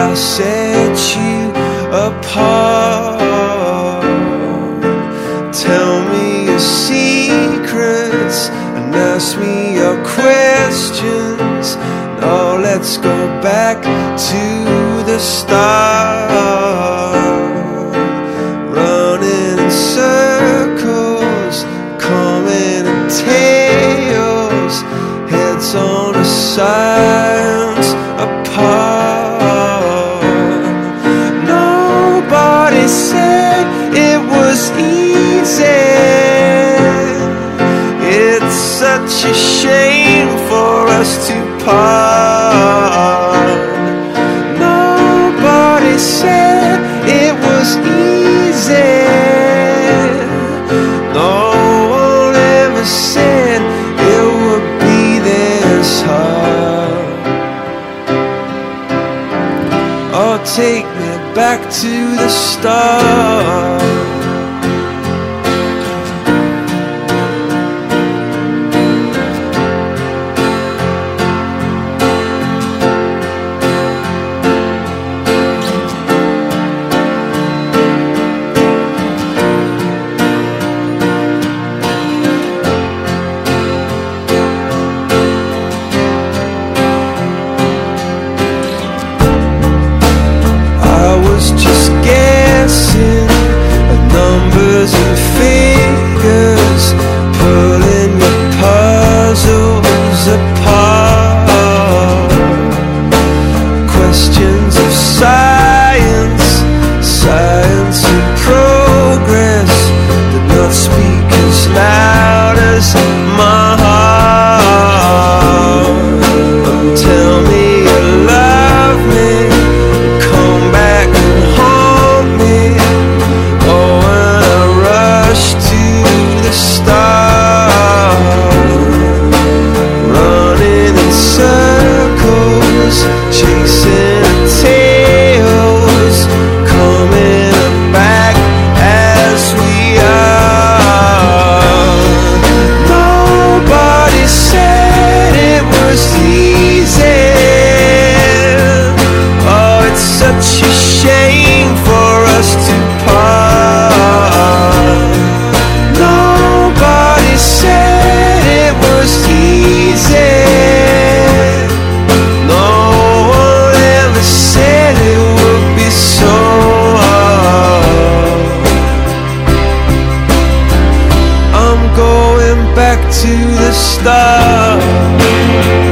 I'll set you apart. Tell me your secrets and ask me your questions. Now let's go back to the start. Such a shame for us to part. Nobody said it was easy. No one ever said it would be this hard. Oh, take me back to the start. love.